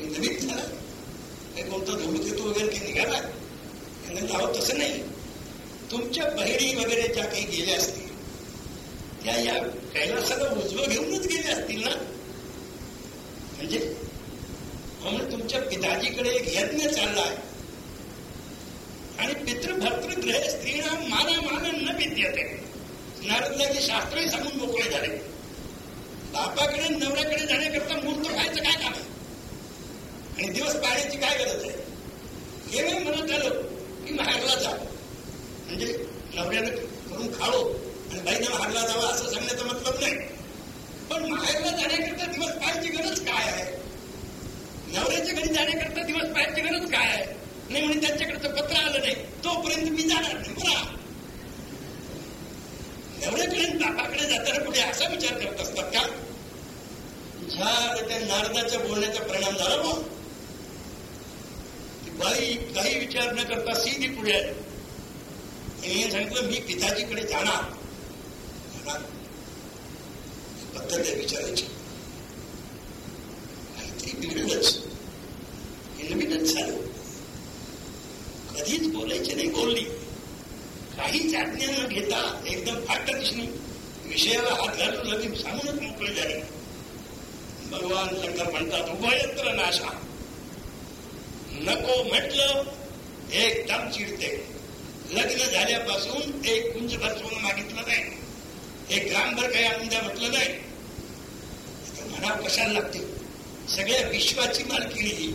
नवीन झाला काही कोणता धूमकेतू वगैरे काही निघाला? यांना जावं तसं नाही. तुमच्या बहिणी वगैरे ज्या काही गेल्या असतील त्या या. कैलासाला उजवं घेऊनच गेले असतील ना? म्हणजे म्हणून तुमच्या पिताजीकडे एक यज्ञ चाललाय आणि पितृभर्तृ ग्रह स्त्रीला माना माना न विद्यते नारदलाचे शास्त्रही सांगून मोकळे झाले. बापाकडे नवऱ्याकडे जाण्याकरता मूर्त व्हायचं काय काम आहे? आणि दिवस पाहण्याची काय गरज आहे? हे मी म्हणत आलो की माहेरला जा. म्हणजे नवऱ्यानं करून खाळो. आणि बाईनं जावा असं सांगण्याचा मतलब नाही. पण माहेरला जाण्याकरता दिवस पाहायची गरज काय आहे? नवऱ्याच्या घरी जाण्याकरता दिवस पाहायची गरज काय आहे? नाही म्हणून त्यांच्याकडचं पत्र आलं नाही. तोपर्यंत मी जाणार नाही. बरा. नवऱ्याकडे बापाकडे जाताना पुढे असा विचार करत असतात का? त्या नारदाच्या बोलण्याचा परिणाम झाला मग बाई काही विचार न करता सीधी पुढे आली. सांगितलं मी पिताजीकडे जाणार. पद्धत आहे विचारायची ती बिघडलंच हे झालं. कधीच बोलायची नाही बोलली. काहीच आज्ञा न घेता एकदम फाटकशनी विषयाला हात घालून लगेच सांगूनच मोकळे झाले. भगवान शंकर म्हणतात उभयत्र नाशा. नको म्हटलं एकदम चिडते. लग्न झाल्यापासून एक कुंजभर सोनं मागितलं नाही. एक ग्रामभर काही आमद्या म्हटलं नाही. म्हणाव कशाला लागते? सगळ्या विश्वाची मालकिणी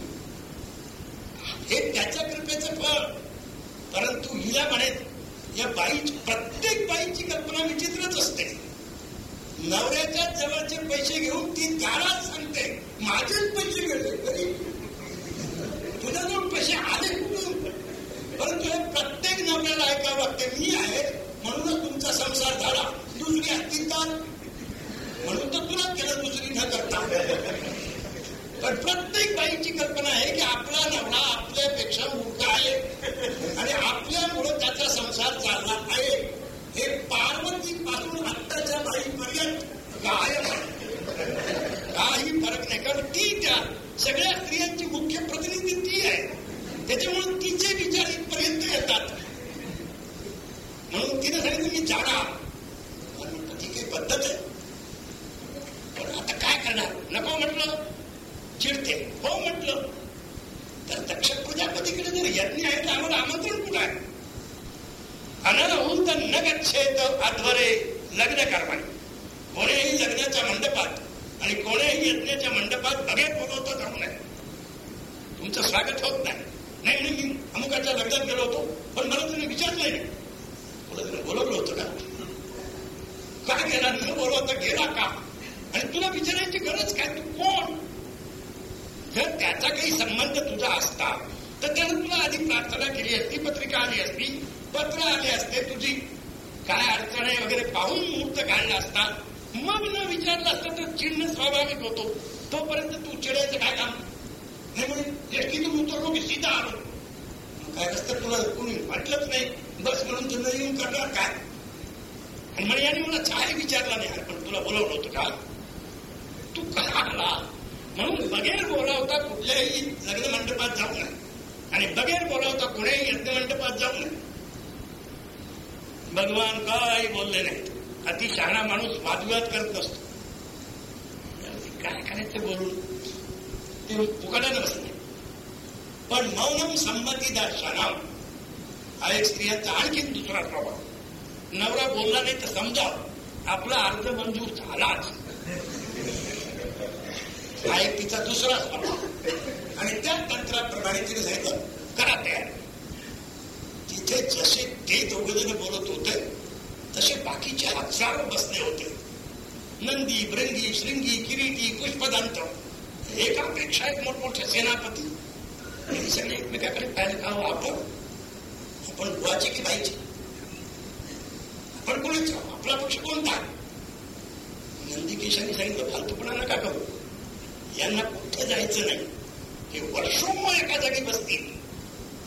हे. त्याच्या कृपेचं फळ. परंतु हिला म्हणेत या बाईची प्रत्येक बाईची कल्पना विचित्रच असते. नवऱ्याच्या जवळचे पैसे घेऊन ती त्यालाच सांगते माझेच पैसे गेले. तुझ्याजवळ पैसे आले कुठून? परंतु हे प्रत्येक नवऱ्याला ऐकावं लागते. मी आहे म्हणूनच तुमचा संसार झाला. दुसरी असतील तर म्हणून तर तुला केलं दुसरी न करता. पण प्रत्येक बाईची कल्पना आहे की आपला नवरा आपल्यापेक्षा मोठा आहे. आणि आपल्यामुळे त्याचा संसार चालला आहे. हे पार्वती पासून आत्ताच्या बाईपर्यंत गायब काही फरक नाही. कारण ती त्या सगळ्या स्त्रियांची मुख्य प्रतिनिधी ती आहे. त्याच्यामुळे तिचे विचार इथपर्यंत येतात. म्हणून तिने सांगितलं मी जाणार ती काही पद्धत आहे. पण आता काय करणार? नको म्हटलं. चिडते. हो म्हटलं. तर दक्ष प्रजापतीकडे जर यज्ञ आहे तर आम्हाला आमंत्रण कुठं आहे? न गच्छेत अध्वरे लग्न कर्माने कोणीही लग्नाच्या मंडपात आणि कोणीही यज्ञाच्या मंडपात बघेत बोलवतो जाऊ नये. तुमचं स्वागत होत नाही. नाही मी अमुकाच्या लग्नात गेलो होतो पण मला तुम्ही विचारलं नाही. बोलवलं होतं का? का गेला न बोलवता गेला का आणि तुला विचारायची गरज काय तू कोण जर त्याचा काही संबंध तुझा असता तर त्यानं तुला आधी प्रार्थना केली असती पत्रिका आली असती पत्र आले असते तुझी काय अडचण आहे वगैरे पाहून मुहूर्त काढला असता मग न विचारलं असतं तर चिन्ह स्वाभाविक होतो तोपर्यंत तू चिडायचं काय काम नाही म्हणजे एसटीतून उतरलो की सीधा आलो काय रस्त्यात तुला कोणी म्हटलंच नाही. बस म्हणून तुला येऊन करणार काय? आणि मला चाय विचारला नाही. पण तुला बोलावलं होतं का? तू कसा आला म्हणून बगैर बोलावता कुठल्याही लग्न मंडपात जाऊ नये आणि बगैर बोलावता कुठेही यज्ञ मंडपात जाऊ नये भगवान काही बोलले नाहीत अति शहाणा माणूस वादविवाद करत नसतो काय करायचं बोलून? ते फुकटानं बसले. पण मौनम संमती दर्शनम हा एक स्त्रियांचा आणखीन दुसरा प्रभाव. नवरा बोलला नाही तर समजा आपला अर्ज मंजूर झालाच. हा एक तिचा दुसरा स्वभाव. आणि त्या तंत्राप्रमाणे तिने सांगितलं करा तयार. तिथे जसे ते दोघ जण बोलत होते तसे बाकीचे हजारो बसले होते. नंदी ब्रंगी श्रृंगी किरीटी पुष्पदंत एकापेक्षा एक मोठमोठे सेनापती. हे सगळे एकमेकाकडे पाहिलं का हो आपण? आपण गुवाची की पाहिजे आपण कोणाचा आपला पक्ष कोणता? नंदिकेशांनी सांगितलं फालतूपणा नका करू? यांना कुठे जायचं नाही? हे वर्षो एका जागी बसतील.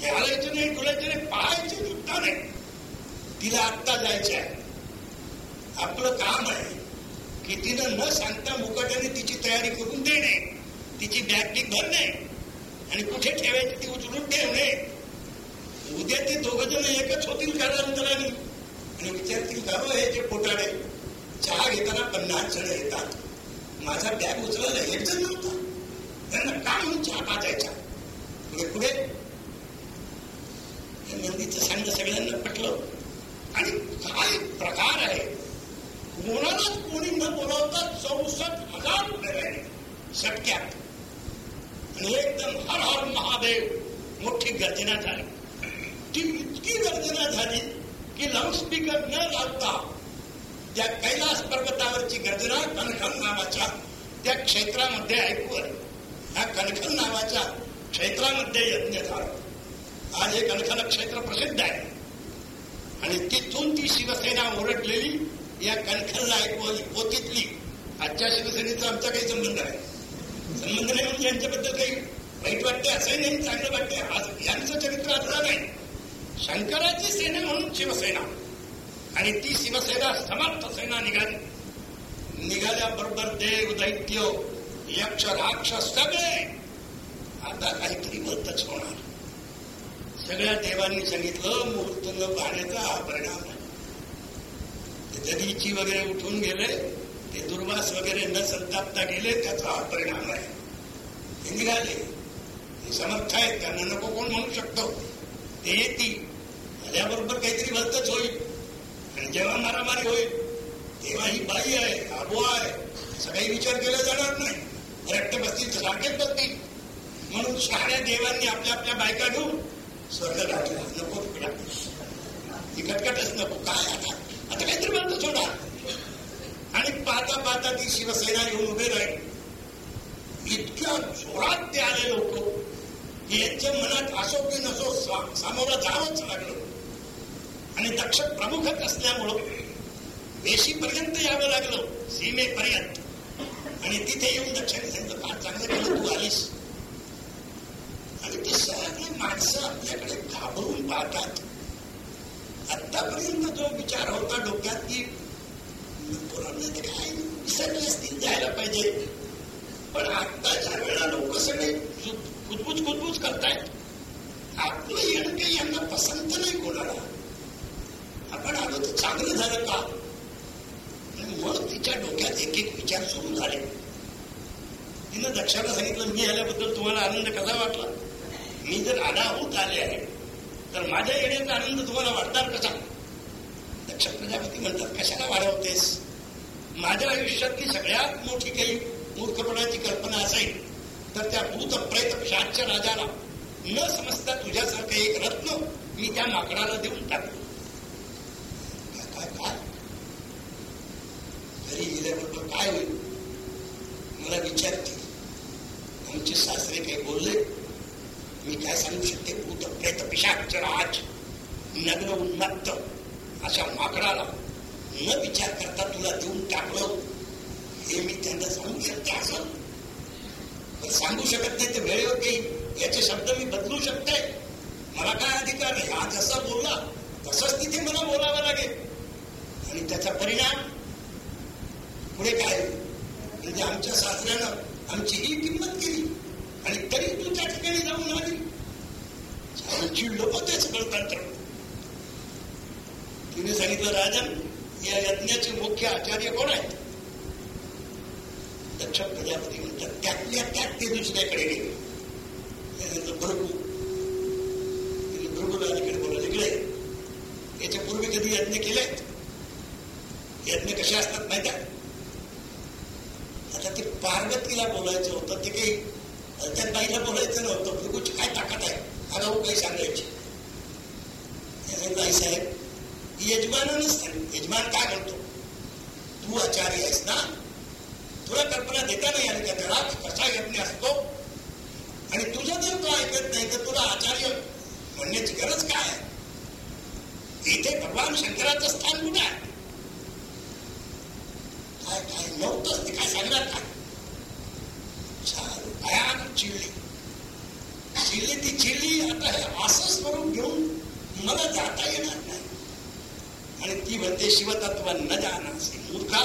हे हलायचं नाही डुलायचं नाही पाहायचे सुद्धा नाही. तिला आत्ता जायचं आहे. आपलं काम आहे की तिनं न सांगता मुकाट्याने तिची तयारी करून देणे तिची बॅग भरणे आणि कुठे ठेवायची ती उचलून ठेवणे. उद्या ते दोघ जण एकच होतील कालांतराने आणि विचारतील का? हो हे जे पोटाडे चहा घेताना पन्नास जण येतात. माझा बॅग उचलायला एक जण नव्हता. त्यांना काय म्हणून चहा पाजायचा? पुढे पुढे. नंदीचं सांगणं सगळ्यांना पटलं. आणि काय प्रकार आहे? कोणालाच कोणी न बोलावता चौसष्ट हजार रुपये राहिले. सटक्यात. आणि एकदम हर हर महादेव मोठी गर्जना झाली. ती इतकी गर्जना झाली की लाऊडस्पीकर न लावता त्या कैलास पर्वतावरची गर्जना कणखन नावाच्या त्या क्षेत्रामध्ये ऐकू आली ह्या कणखन नावाच्या क्षेत्रामध्ये यज्ञ झाला. आज हे कणखन क्षेत्र प्रसिद्ध आहे. आणि तिथून ती शिवसेना ओरडलेली या कणखनला ऐकू आली पोतीतली. आजच्या शिवसेनेचा आमचा काही संबंध आहे संबंध नाही म्हणजे यांच्याबद्दल काही वाईट वाटते असंही नाही चांगलं वाटते. आज यांचं चरित्र असलं नाही. शंकराची सेना म्हणून शिवसेना. आणि ती शिवसेना समर्थ सेना निघाली. निघाल्याबरोबर देव दैत्य यक्ष राक्षस सगळे आता काहीतरी भलतच होणार. सगळ्या देवांनी सांगितलं मुहूर्त न पाहण्याचा हा परिणाम आहे. ते दधीची वगैरे उठून गेले ते दुर्वास वगैरे न संतापता गेले त्याचा हा परिणाम आहे. ते निघाले. ते समर्थ आहेत त्यांना नको कोण म्हणू शकतो. ते येतील. आल्याबरोबर काहीतरी भलतच होईल. आणि जेव्हा मारामारी होईल तेव्हा ही बाई आहे आबो आहे. सगळी विचार केला जाणार नाही. रक्त बसतील तर राखेत बसतील. म्हणून शहाण्या देवांनी आपल्या आपल्या बायका घेऊन स्वर्ग गाठला. नको ती कटकटच नको. काय आता? आता काहीतरी म्हणतो सोडा. आणि पाहता पाहता ती शिवसेना येऊन उभे राहील. इतक्या जोरात ते आले लोक यांच्या मनात असो की नसो सामोरं जावंच लागलं. आणि दक्ष प्रमुखच असल्यामुळं वेशीपर्यंत यावं लागलं सीमेपर्यंत. आणि तिथे येऊन दक्षाने सांगितलं फार चांगलं केलं तू आलीस. आणि ते सगळे माणसं आपल्याकडे घाबरून पाहतात. आतापर्यंत जो विचार होता डोक्यात की पोरांना ते काय विसरले असतील जायला पाहिजे. पण आत्ताच्या वेळेला लोक सगळे कुजबुज कुजबुज करतायत आपलं येणं काही यांना पसंत नाही कोणाला. आपण आलो तर चांगलं झालं का? मग तिच्या डोक्यात एक एक विचार सुरू झाले. तिनं दक्षाला सांगितलं मी आल्याबद्दल तुम्हाला आनंद कसा वाटला? मी जर आला होत आले आहे तर माझ्या येण्याचा आनंद तुम्हाला वाटणार कसा? प्रजापती म्हणतात कशाला वाढवतेस? माझ्या आयुष्यातली सगळ्यात मोठी काही मूर्खपणाची कल्पना असेल तर त्या भूत प्रेत शाच्या राजाला न समजता तुझ्यासारखं एक रत्न मी त्या माकडाला देऊन टाकलो काय काय घरी गेल्याबरोबर काय होईल? मला विचारतील. आमचे सासरे काही बोलले? मी काय सांगू शकते? भूत प्रेत पिशाच राज नग्न उन्मत्त अशा माकडाला न विचार करता तुला देऊन टाकलं. हे मी त्यांना सांगू शकते असं? पण सांगू शकत नाही तर वेळेवर काही. याचे शब्द मी बदलू शकते. मला काय अधिकार नाही हा जसा बोलला तसंच तिथे मला बोलावं लागेल. आणि त्याचा परिणाम पुढे काय म्हणजे आमच्या सासऱ्यानं आमची ही किंमत केली. आणि तरी तू त्या ठिकाणी जाऊन आली. आमची लोक तेच करतात तिने सांगितलं राजन या यज्ञाचे मुख्य आचार्य कोण आहेत? दक्ष प्रजापती म्हणतात त्यातल्या त्यात ते दुसऱ्याकडे गेले. भरपू भरपूर अलीकडे बोलत इकडे याच्या पूर्वी कधी यज्ञ केले यज्ञ कसे असतात माहिती आता ते पार्वतीला बोलायचं होतं ते काही त्या बाईला बोलायचं नव्हतं. भृगूची काय ताकद आहे? अगाऊ काही सांगायची? नाही साहेब यजमानच यजमान काय करतो तू आचार्य आहेस ना? तुला कल्पना देता नाही आणि त्या त्याला कसा यज्ञ असतो? आणि तुझं जर तो ऐकत नाही? तर तुला आचार्य म्हणण्याची गरज काय इथे भगवान शंकराचं स्थान कुठे आहे? नव्हतंच ते काय सांगणार काय भयानक चिडली चिडली ती चिडली आता हे असं स्वरूप घेऊन मला जाता येणार नाही आणि ती म्हणते शिवतत्व न जाणासी मूर्खा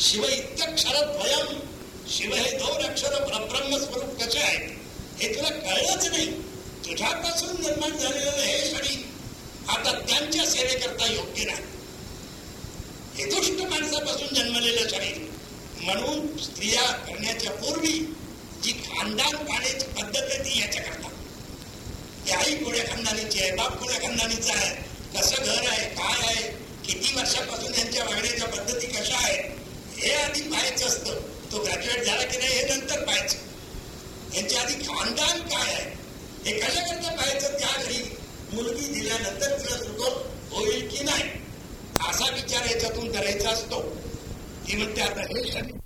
शिव इत्यक्षर द्वयम शिव हे दोन अक्षर परब्रह्म स्वरूप कसे आहे हे तुला कळलंच नाही तुझ्यापासून निर्माण झालेलं हे शरीर आता त्यांच्या सेवेकरता योग्य नाही. हे दुष्ट माणसापासून जन्मलेलं शरीर. म्हणून स्त्रिया करण्याच्या पूर्वी जी खानदान पाण्याची पद्धत आहे ती याच्याकरता. ती आई कोण्या खानदानीची आहे बाप कोण्या खानदानीचा आहे. कसं घर आहे काय आहे किती वर्षापासून यांच्या वागण्याच्या पद्धती कशा आहेत हे आधी पाहायचं असतं. तो ग्रॅज्युएट झाला की नाही हे नंतर पाहायचं. यांच्या आधी खानदान काय आहे हे कशाकरता पाहायचं? त्या घरी मुलगी दिल्यानंतर तिला सुख होईल की नाही? असा विचार याच्यातून करायचा असतो. ती म्हणते आता हे शरीर